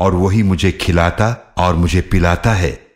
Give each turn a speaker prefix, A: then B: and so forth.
A: और वही मुझे खिलाता और मुझे पिलाता है।